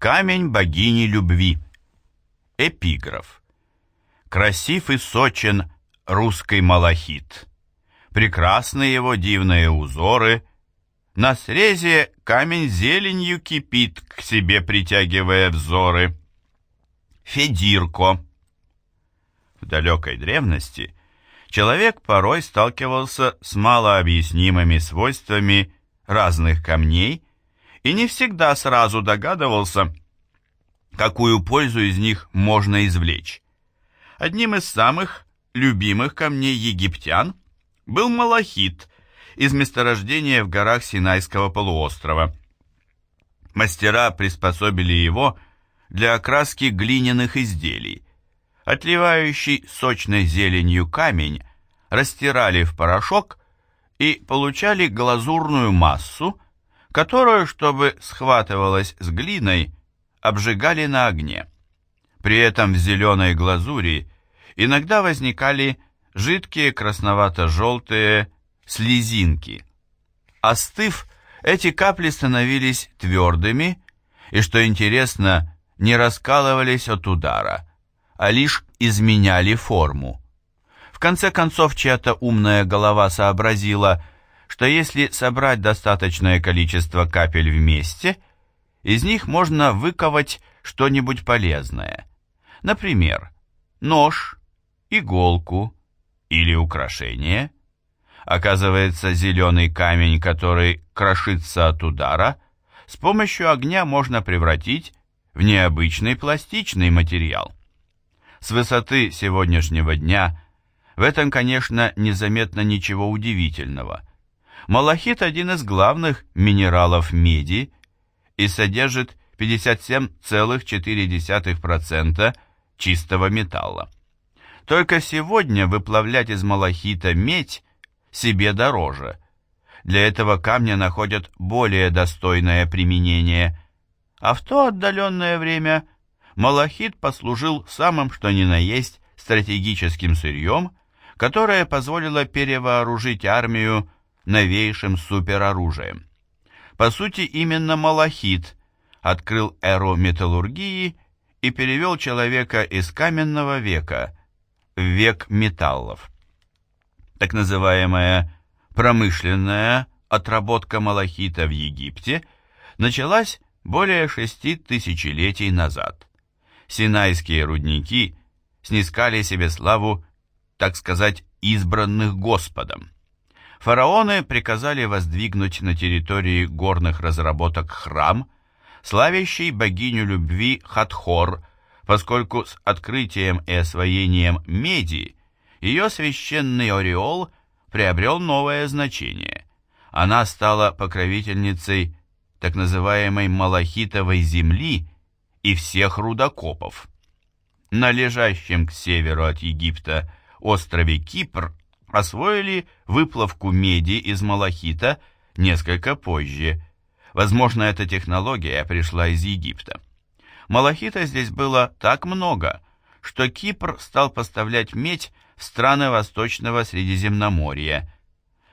Камень богини любви. Эпиграф. Красив и сочен русский малахит. Прекрасны его дивные узоры. На срезе камень зеленью кипит, к себе притягивая взоры. Федирко. В далекой древности человек порой сталкивался с малообъяснимыми свойствами разных камней и не всегда сразу догадывался, какую пользу из них можно извлечь. Одним из самых любимых камней египтян был малахит из месторождения в горах Синайского полуострова. Мастера приспособили его для окраски глиняных изделий. Отливающий сочной зеленью камень растирали в порошок и получали глазурную массу, которую, чтобы схватывалась с глиной, обжигали на огне. При этом в зеленой глазури иногда возникали жидкие красновато-желтые слезинки. Остыв, эти капли становились твердыми и, что интересно, не раскалывались от удара, а лишь изменяли форму. В конце концов, чья-то умная голова сообразила, что если собрать достаточное количество капель вместе, из них можно выковать что-нибудь полезное. Например, нож, иголку или украшение. Оказывается, зеленый камень, который крошится от удара, с помощью огня можно превратить в необычный пластичный материал. С высоты сегодняшнего дня в этом, конечно, незаметно ничего удивительного. Малахит – один из главных минералов меди и содержит 57,4% чистого металла. Только сегодня выплавлять из малахита медь себе дороже. Для этого камня находят более достойное применение. А в то отдаленное время малахит послужил самым что ни на есть стратегическим сырьем, которое позволило перевооружить армию новейшим супероружием. По сути, именно малахит открыл эру металлургии и перевел человека из каменного века – век металлов. Так называемая промышленная отработка малахита в Египте началась более шести тысячелетий назад. Синайские рудники снискали себе славу, так сказать, избранных Господом. Фараоны приказали воздвигнуть на территории горных разработок храм, славящий богиню любви Хатхор поскольку с открытием и освоением меди ее священный ореол приобрел новое значение. Она стала покровительницей так называемой Малахитовой земли и всех рудокопов. На лежащем к северу от Египта острове Кипр освоили выплавку меди из малахита несколько позже. Возможно, эта технология пришла из Египта. Малахита здесь было так много, что Кипр стал поставлять медь в страны Восточного Средиземноморья.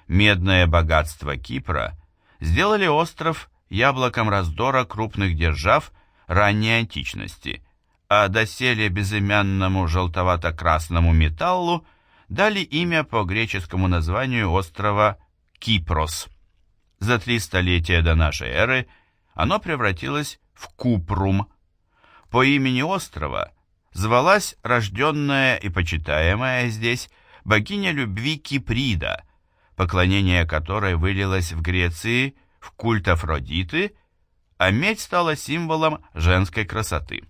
Медное богатство Кипра сделали остров яблоком раздора крупных держав ранней античности, а доселе безымянному желтовато-красному металлу дали имя по греческому названию острова Кипрос. За три столетия до нашей эры оно превратилось в Купрум – по имени острова звалась рожденная и почитаемая здесь богиня любви Киприда, поклонение которой вылилось в Греции в культ Афродиты, а медь стала символом женской красоты.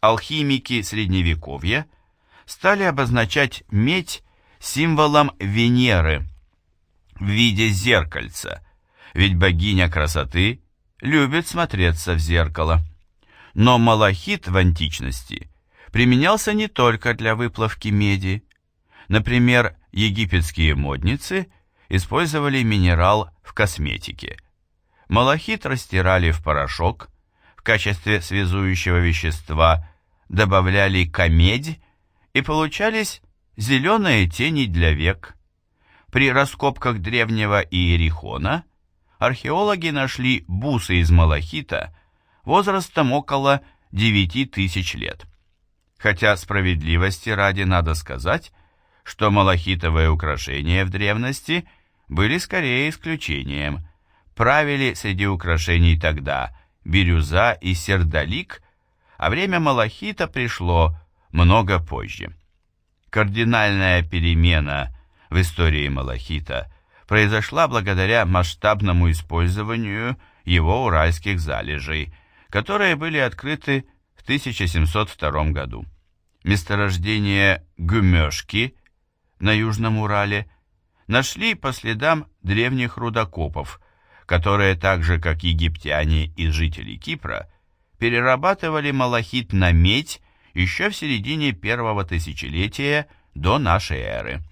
Алхимики Средневековья стали обозначать медь символом Венеры в виде зеркальца, ведь богиня красоты любит смотреться в зеркало. Но малахит в античности применялся не только для выплавки меди. Например, египетские модницы использовали минерал в косметике. Малахит растирали в порошок, в качестве связующего вещества добавляли камедь и получались зеленые тени для век. При раскопках древнего Иерихона археологи нашли бусы из малахита, возрастом около 9 тысяч лет. Хотя справедливости ради надо сказать, что малахитовые украшения в древности были скорее исключением. Правили среди украшений тогда бирюза и сердолик, а время малахита пришло много позже. Кардинальная перемена в истории малахита произошла благодаря масштабному использованию его уральских залежей, которые были открыты в 1702 году. Месторождение Гумешки на Южном Урале нашли по следам древних рудокопов, которые так же, как египтяне и жители Кипра, перерабатывали малахит на медь еще в середине первого тысячелетия до нашей эры.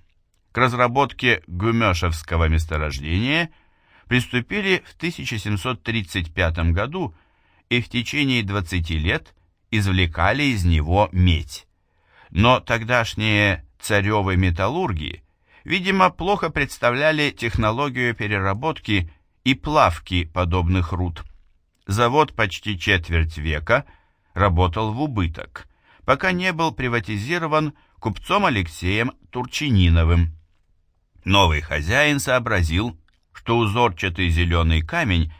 К разработке Гумешевского месторождения приступили в 1735 году и в течение 20 лет извлекали из него медь. Но тогдашние царевы металлурги, видимо, плохо представляли технологию переработки и плавки подобных руд. Завод почти четверть века работал в убыток, пока не был приватизирован купцом Алексеем Турчининовым. Новый хозяин сообразил, что узорчатый зеленый камень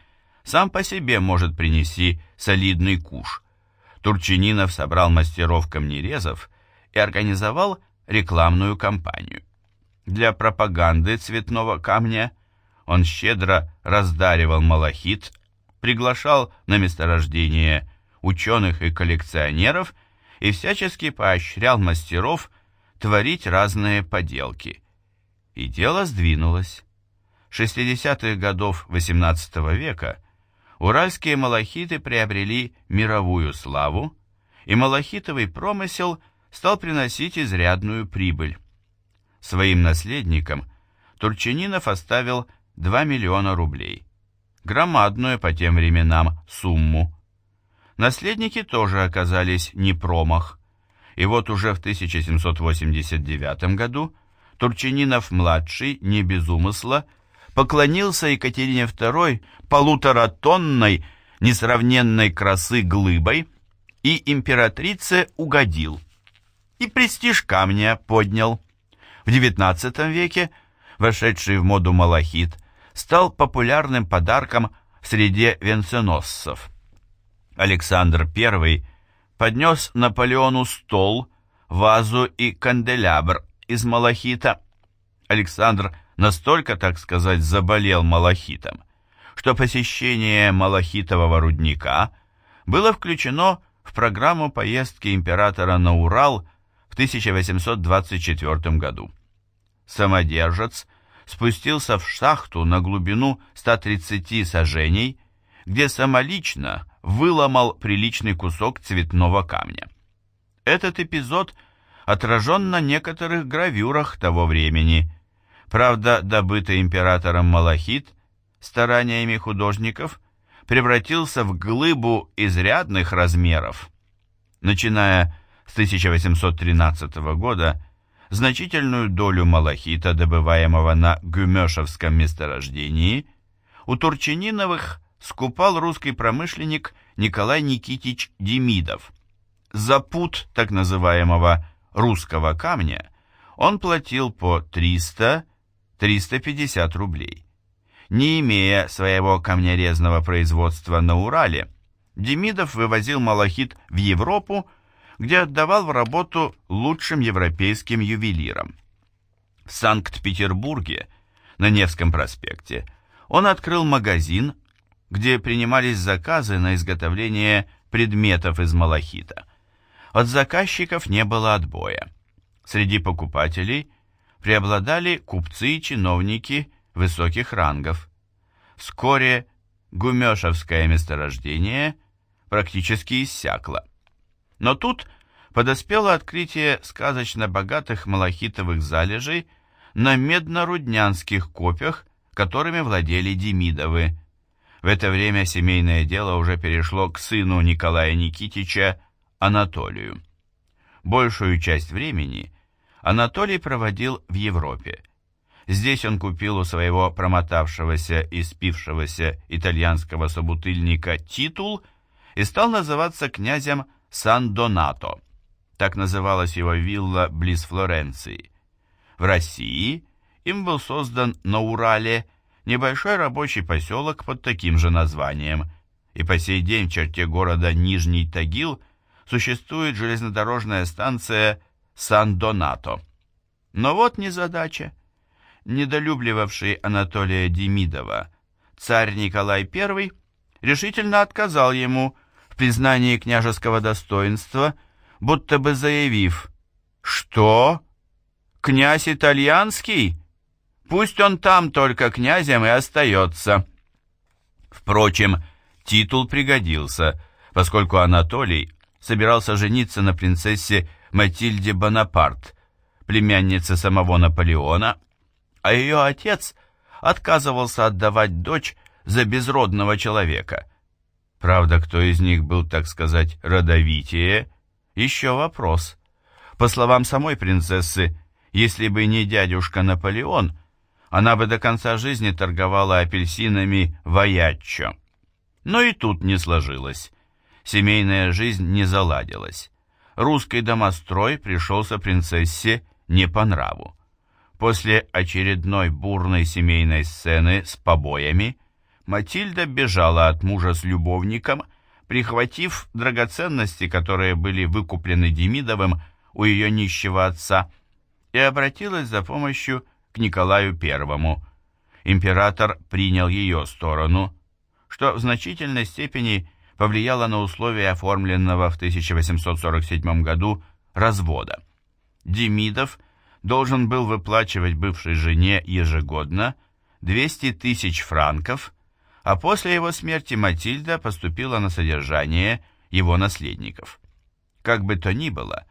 сам по себе может принести солидный куш. Турчининов собрал мастеров камнерезов и организовал рекламную кампанию. Для пропаганды цветного камня он щедро раздаривал малахит, приглашал на месторождение ученых и коллекционеров и всячески поощрял мастеров творить разные поделки. И дело сдвинулось. 60-х годов XVIII века уральские малахиты приобрели мировую славу, и малахитовый промысел стал приносить изрядную прибыль. Своим наследникам Турчининов оставил 2 миллиона рублей, громадную по тем временам сумму. Наследники тоже оказались не промах, и вот уже в 1789 году Турчининов-младший, не без умысла, поклонился Екатерине II полуторатонной несравненной красы глыбой и императрице угодил. И престиж камня поднял. В XIX веке вошедший в моду малахит стал популярным подарком в среде венценосцев. Александр I поднес Наполеону стол, вазу и канделябр из малахита. Александр настолько, так сказать, заболел малахитом, что посещение малахитового рудника было включено в программу поездки императора на Урал в 1824 году. Самодержец спустился в шахту на глубину 130 сажений, где самолично выломал приличный кусок цветного камня. Этот эпизод отражен на некоторых гравюрах того времени. Правда, добытый императором малахит стараниями художников превратился в глыбу изрядных размеров. Начиная с 1813 года, значительную долю малахита, добываемого на Гюмешевском месторождении, у Турчининовых скупал русский промышленник Николай Никитич Демидов. За пут так называемого русского камня он платил по 300-350 рублей. Не имея своего камнерезного производства на Урале, Демидов вывозил малахит в Европу где отдавал в работу лучшим европейским ювелирам. В Санкт-Петербурге, на Невском проспекте, он открыл магазин, где принимались заказы на изготовление предметов из малахита. От заказчиков не было отбоя. Среди покупателей преобладали купцы и чиновники высоких рангов. Вскоре Гумешевское месторождение практически иссякло. Но тут подоспело открытие сказочно богатых малахитовых залежей на медно-руднянских копьях, которыми владели Демидовы. В это время семейное дело уже перешло к сыну Николая Никитича, Анатолию. Большую часть времени Анатолий проводил в Европе. Здесь он купил у своего промотавшегося и спившегося итальянского собутыльника титул и стал называться князем Сан-Донато. Так называлась его вилла близ Флоренции. В России им был создан на Урале небольшой рабочий поселок под таким же названием, и по сей день в черте города Нижний Тагил существует железнодорожная станция Сан-Донато. Но вот незадача. Недолюбливавший Анатолия Демидова царь Николай I решительно отказал ему в признании княжеского достоинства, будто бы заявив «Что? Князь итальянский? Пусть он там только князем и остается». Впрочем, титул пригодился, поскольку Анатолий собирался жениться на принцессе Матильде Бонапарт, племяннице самого Наполеона, а ее отец отказывался отдавать дочь за безродного человека. Правда, кто из них был, так сказать, родовитее, еще вопрос. По словам самой принцессы, если бы не дядюшка Наполеон, она бы до конца жизни торговала апельсинами в Аяччо. Но и тут не сложилось. Семейная жизнь не заладилась. Русский домострой пришелся принцессе не по нраву. После очередной бурной семейной сцены с побоями Матильда бежала от мужа с любовником, прихватив драгоценности, которые были выкуплены Демидовым у ее нищего отца, и обратилась за помощью к Николаю I. Император принял ее сторону, что в значительной степени повлияло на условия оформленного в 1847 году развода. Демидов должен был выплачивать бывшей жене ежегодно 200 тысяч франков, а после его смерти Матильда поступила на содержание его наследников. Как бы то ни было,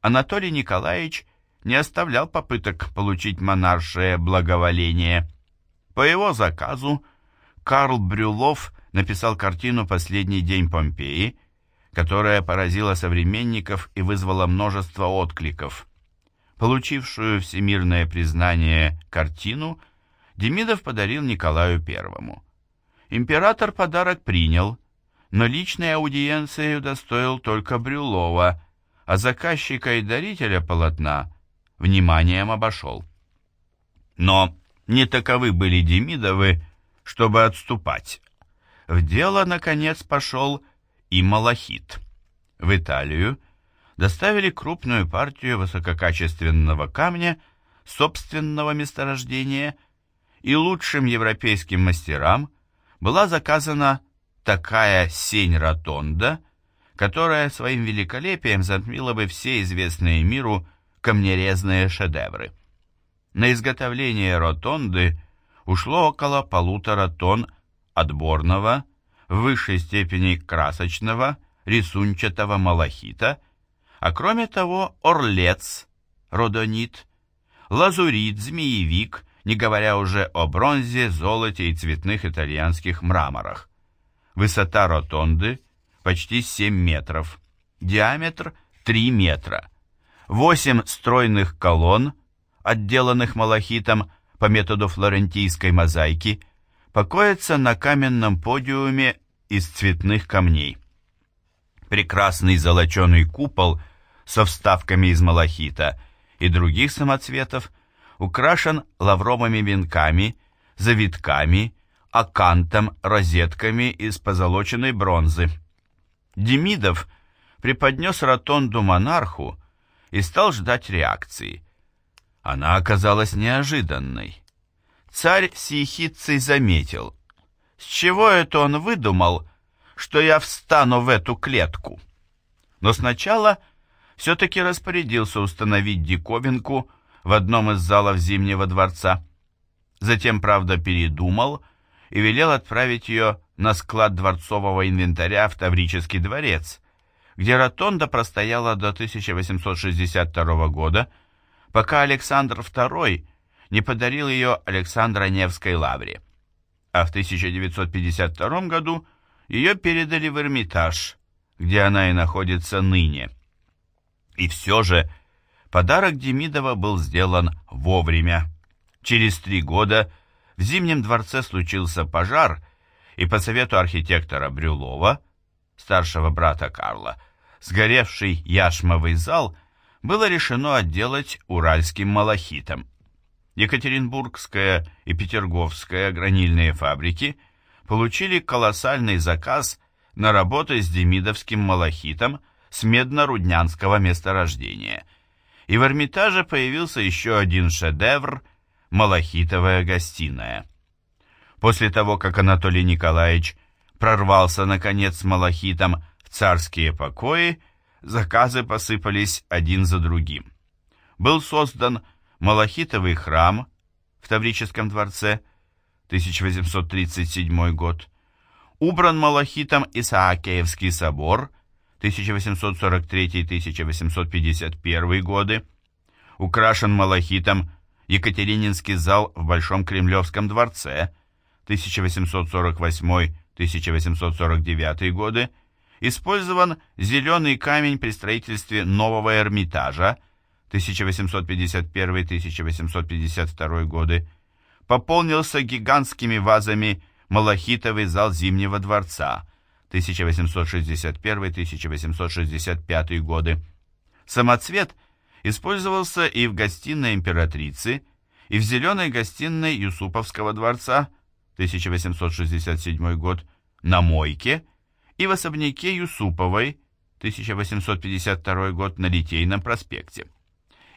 Анатолий Николаевич не оставлял попыток получить монаршее благоволение. По его заказу Карл Брюлов написал картину «Последний день Помпеи», которая поразила современников и вызвала множество откликов. Получившую всемирное признание картину Демидов подарил Николаю Первому. Император подарок принял, но личной аудиенции удостоил только Брюлова, а заказчика и дарителя полотна вниманием обошел. Но не таковы были Демидовы, чтобы отступать. В дело, наконец, пошел и Малахит. В Италию доставили крупную партию высококачественного камня собственного месторождения, и лучшим европейским мастерам была заказана такая сень-ротонда, которая своим великолепием затмила бы все известные миру камнерезные шедевры. На изготовление ротонды ушло около полутора тонн отборного, в высшей степени красочного, рисунчатого малахита, а кроме того орлец, родонит, лазурит, змеевик, не говоря уже о бронзе, золоте и цветных итальянских мраморах. Высота ротонды почти 7 метров, диаметр 3 метра. Восемь стройных колонн, отделанных малахитом по методу флорентийской мозаики, покоятся на каменном подиуме из цветных камней. Прекрасный золоченый купол со вставками из малахита и других самоцветов украшен лавровыми венками, завитками, акантом, розетками из позолоченной бронзы. Демидов преподнес ротонду монарху и стал ждать реакции. Она оказалась неожиданной. Царь с ехидцей заметил. С чего это он выдумал, что я встану в эту клетку? Но сначала все-таки распорядился установить диковинку в одном из залов Зимнего дворца. Затем, правда, передумал и велел отправить ее на склад дворцового инвентаря в Таврический дворец, где ротонда простояла до 1862 года, пока Александр II не подарил ее Александра Невской лавре. А в 1952 году ее передали в Эрмитаж, где она и находится ныне. И все же подарок Демидова был сделан вовремя. Через три года в Зимнем дворце случился пожар, и по совету архитектора Брюлова – старшего брата Карла, сгоревший яшмовый зал было решено отделать уральским малахитом. Екатеринбургская и Петерговская гранильные фабрики получили колоссальный заказ на работы с демидовским малахитом с медно-руднянского месторождения. И в Эрмитаже появился еще один шедевр – малахитовая гостиная. После того, как Анатолий Николаевич прорвался, наконец, с малахитом в царские покои, заказы посыпались один за другим. Был создан Малахитовый храм в Таврическом дворце, 1837 год, убран малахитом Исаакиевский собор, 1843-1851 годы, украшен малахитом Екатерининский зал в Большом Кремлевском дворце, 1848-1849 годы, использован зеленый камень при строительстве нового Эрмитажа 1851-1852 годы, пополнился гигантскими вазами Малахитовый зал Зимнего дворца 1861-1865 годы. Самоцвет использовался и в гостиной императрицы, и в зеленой гостиной Юсуповского дворца 1867 год на Мойке и в особняке Юсуповой 1852 год на Литейном проспекте.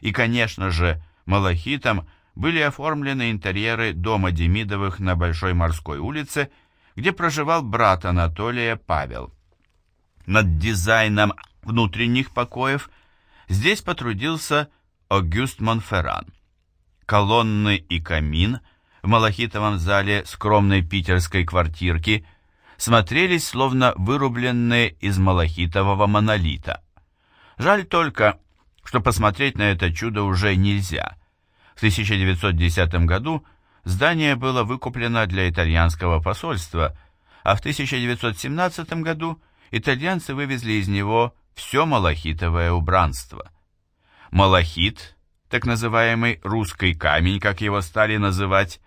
И, конечно же, малахитом были оформлены интерьеры дома Демидовых на Большой морской улице, где проживал брат Анатолия Павел. Над дизайном внутренних покоев здесь потрудился Огюст Монферран. Колонны и камин в малахитовом зале скромной питерской квартирки смотрелись словно вырубленные из малахитового монолита. Жаль только, что посмотреть на это чудо уже нельзя. В 1910 году здание было выкуплено для итальянского посольства, а в 1917 году итальянцы вывезли из него все малахитовое убранство. Малахит, так называемый русский камень, как его стали называть,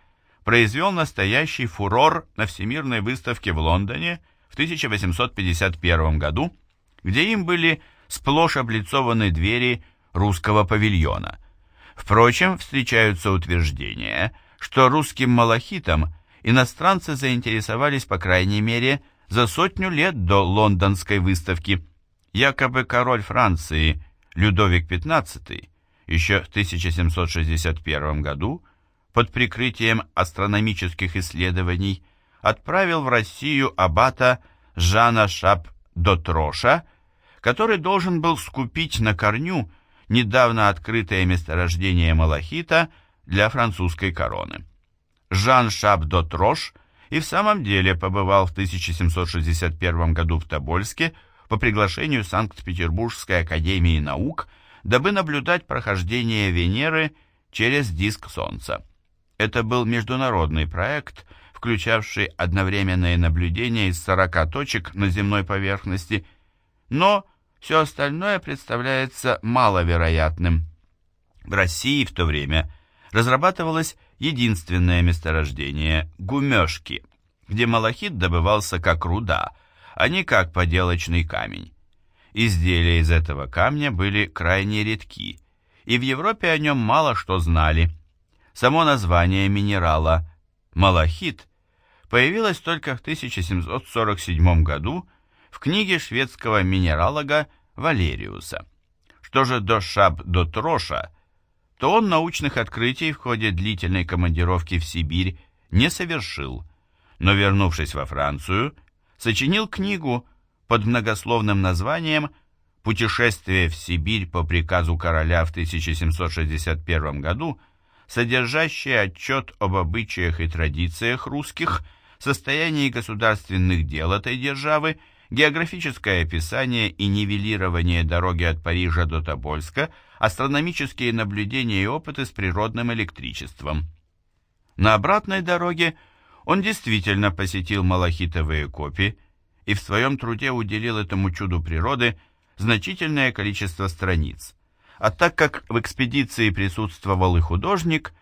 произвел настоящий фурор на Всемирной выставке в Лондоне в 1851 году, где им были сплошь облицованы двери русского павильона. Впрочем, встречаются утверждения, что русским малахитом иностранцы заинтересовались, по крайней мере, за сотню лет до лондонской выставки. Якобы король Франции Людовик XV еще в 1761 году под прикрытием астрономических исследований отправил в Россию аббата Жана Шап-Дотроша, который должен был скупить на корню недавно открытое месторождение малахита для французской короны. Жан Шап-Дотрош и в самом деле побывал в 1761 году в Тобольске по приглашению Санкт-Петербургской академии наук, дабы наблюдать прохождение Венеры через диск Солнца. Это был международный проект, включавший одновременное наблюдение из 40 точек на земной поверхности, но все остальное представляется маловероятным. В России в то время разрабатывалось единственное месторождение – гумешки, где малахит добывался как руда, а не как поделочный камень. Изделия из этого камня были крайне редки, и в Европе о нем мало что знали. Само название минерала – малахит – появилось только в 1747 году в книге шведского минералога Валериуса. Что же до Шаб до Троша, то он научных открытий в ходе длительной командировки в Сибирь не совершил, но, вернувшись во Францию, сочинил книгу под многословным названием «Путешествие в Сибирь по приказу короля в 1761 году», содержащее отчет об обычаях и традициях русских, состоянии государственных дел этой державы географическое описание и нивелирование дороги от Парижа до Тобольска, астрономические наблюдения и опыты с природным электричеством. На обратной дороге он действительно посетил малахитовые копи и в своем труде уделил этому чуду природы значительное количество страниц. А так как в экспедиции присутствовал и художник,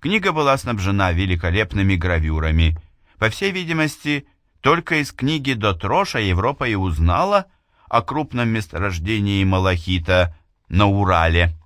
книга была снабжена великолепными гравюрами, по всей видимости, Только из книги Дотроша Европа и узнала о крупном месторождении малахита на Урале.